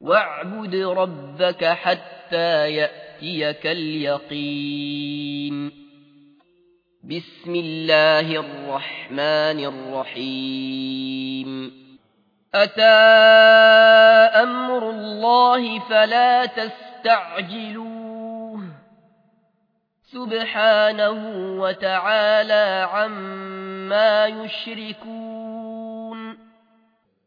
واعبد ربك حتى يأتيك اليقين. بسم الله الرحمن الرحيم. أتى أمر الله فلا تستعجلوه. سبحانه وتعالى عما يشركون.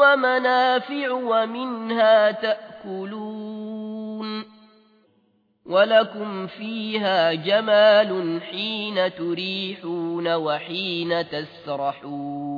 ومنافع ومنها تأكلون ولكم فيها جمال حين تريحون وحين تسرحون